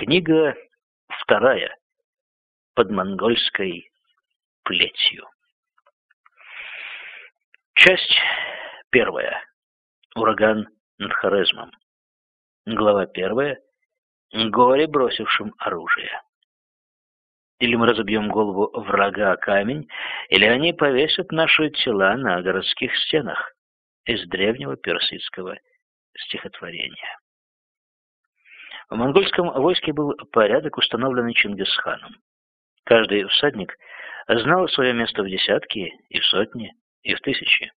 Книга вторая. Под монгольской плетью. Часть первая. Ураган над Хорезмом. Глава первая. Горе, бросившим оружие. Или мы разобьем голову врага о камень, или они повесят наши тела на городских стенах из древнего персидского стихотворения. В монгольском войске был порядок, установленный Чингисханом. Каждый всадник знал свое место в десятки, и в сотни, и в тысячи.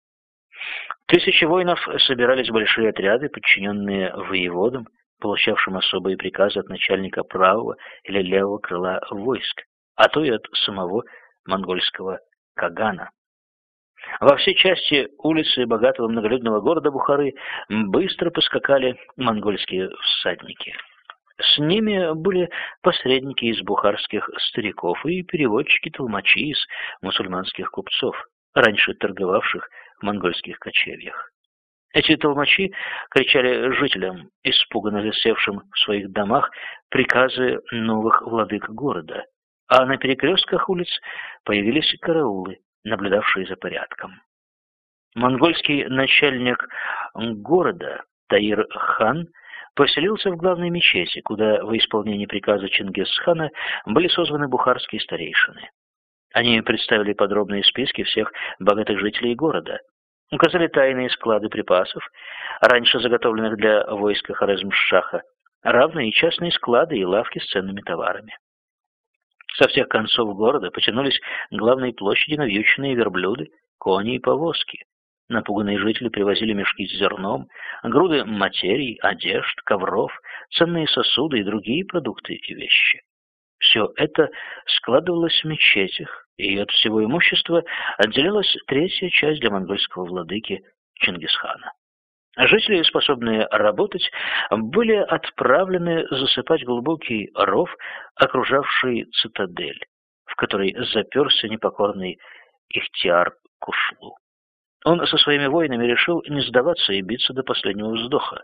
Тысячи воинов собирались в большие отряды, подчиненные воеводам, получавшим особые приказы от начальника правого или левого крыла войск, а то и от самого монгольского Кагана. Во всей части улицы богатого многолюдного города Бухары быстро поскакали монгольские всадники. С ними были посредники из бухарских стариков и переводчики-толмачи из мусульманских купцов, раньше торговавших в монгольских кочевьях. Эти толмачи кричали жителям, испуганно засевшим в своих домах, приказы новых владык города, а на перекрестках улиц появились караулы, наблюдавшие за порядком. Монгольский начальник города Таир-хан поселился в главной мечети, куда во исполнении приказа Чингисхана были созваны бухарские старейшины. Они представили подробные списки всех богатых жителей города, указали тайные склады припасов, раньше заготовленных для войска Хорезмшаха, равно и частные склады и лавки с ценными товарами. Со всех концов города потянулись главные площади навьюченные верблюды, кони и повозки. Напуганные жители привозили мешки с зерном, груды материй, одежд, ковров, ценные сосуды и другие продукты и вещи. Все это складывалось в мечетях, и от всего имущества отделялась третья часть для монгольского владыки Чингисхана. Жители, способные работать, были отправлены засыпать глубокий ров, окружавший цитадель, в которой заперся непокорный Ихтиар Кушлу. Он со своими воинами решил не сдаваться и биться до последнего вздоха.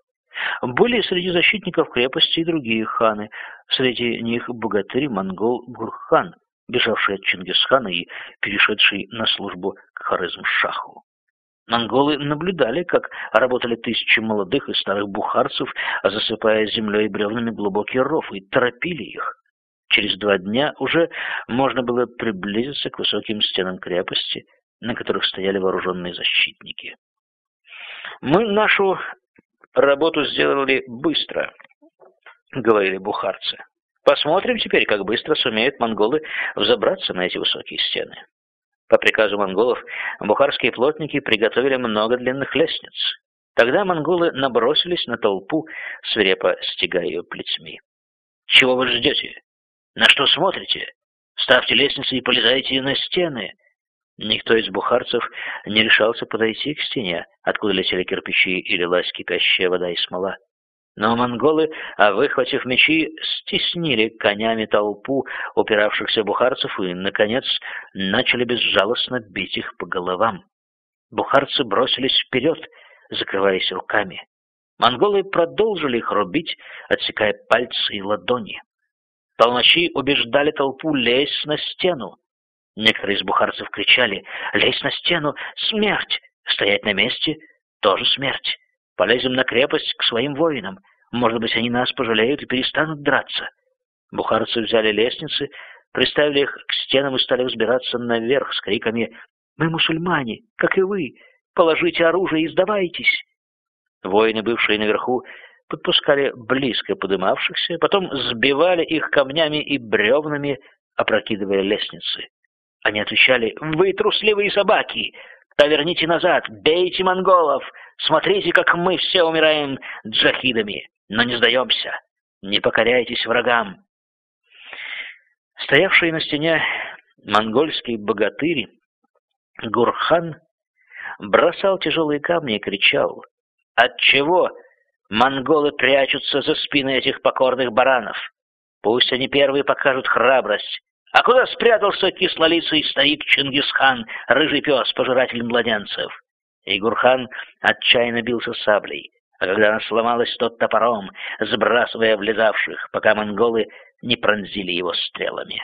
Были среди защитников крепости и другие ханы, среди них богатырь монгол Гурхан, бежавший от Чингисхана и перешедший на службу к Хорезм-Шаху. Монголы наблюдали, как работали тысячи молодых и старых бухарцев, засыпая землей бревнами глубокий ров, и торопили их. Через два дня уже можно было приблизиться к высоким стенам крепости, на которых стояли вооруженные защитники. «Мы нашу работу сделали быстро», — говорили бухарцы. «Посмотрим теперь, как быстро сумеют монголы взобраться на эти высокие стены». По приказу монголов бухарские плотники приготовили много длинных лестниц. Тогда монголы набросились на толпу, свирепо стягая ее плетьми. «Чего вы ждете? На что смотрите? Ставьте лестницы и полезайте на стены!» Никто из бухарцев не решался подойти к стене, откуда летели кирпичи и лилась кипящая вода и смола. Но монголы, выхватив мечи, стеснили конями толпу упиравшихся бухарцев и, наконец, начали безжалостно бить их по головам. Бухарцы бросились вперед, закрываясь руками. Монголы продолжили их рубить, отсекая пальцы и ладони. Толмачи убеждали толпу лезть на стену. Некоторые из бухарцев кричали «Лезь на стену! Смерть! Стоять на месте — тоже смерть!» Полезем на крепость к своим воинам. Может быть, они нас пожалеют и перестанут драться. Бухарцы взяли лестницы, приставили их к стенам и стали взбираться наверх с криками «Мы мусульмане, как и вы! Положите оружие и сдавайтесь!» Воины, бывшие наверху, подпускали близко подымавшихся, потом сбивали их камнями и бревнами, опрокидывая лестницы. Они отвечали «Вы трусливые собаки! Поверните назад, бейте монголов, смотрите, как мы все умираем джахидами, но не сдаемся, не покоряйтесь врагам. Стоявший на стене монгольский богатырь Гурхан бросал тяжелые камни и кричал, «Отчего монголы прячутся за спины этих покорных баранов? Пусть они первые покажут храбрость, а куда спрятался кислолицый старик Чингисхан, рыжий пес, пожиратель младенцев? Игурхан отчаянно бился саблей. а когда она сломалась, тот топором, сбрасывая влезавших, пока монголы не пронзили его стрелами.